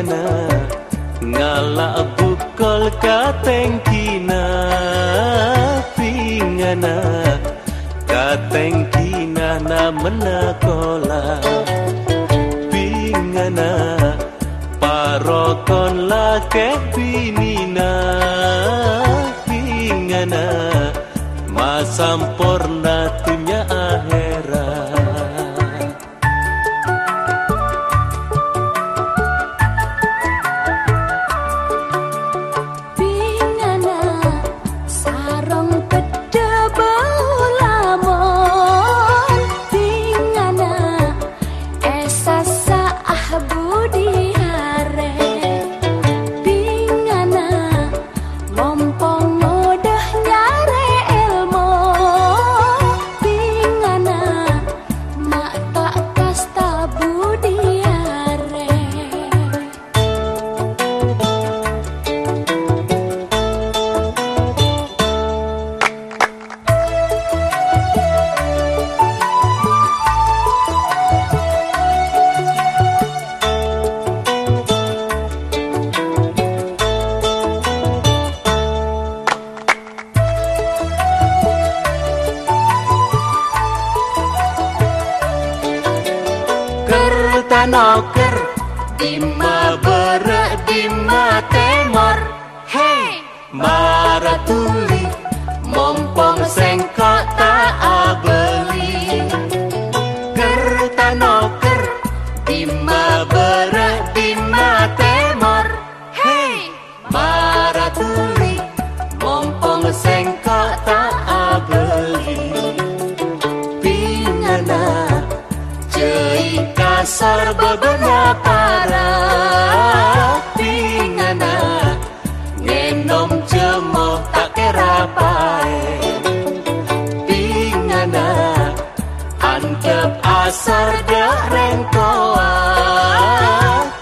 pingana ngala bukol katengkina pingana katengkina na menakola pingana parokon lake pinina pingana masampurna noker Dima berak dima temor Hey Maratuli Mompong sengkok tak abeli. Kerta noker Dima berak dima Babana para Pingana Ngenom cemoh tak kira pae Pingana Antep asar dah rengkoa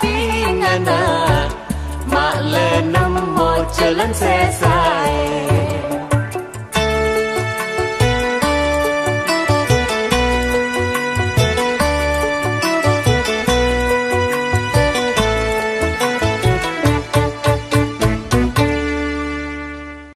Pingana Mak lenem mo jalan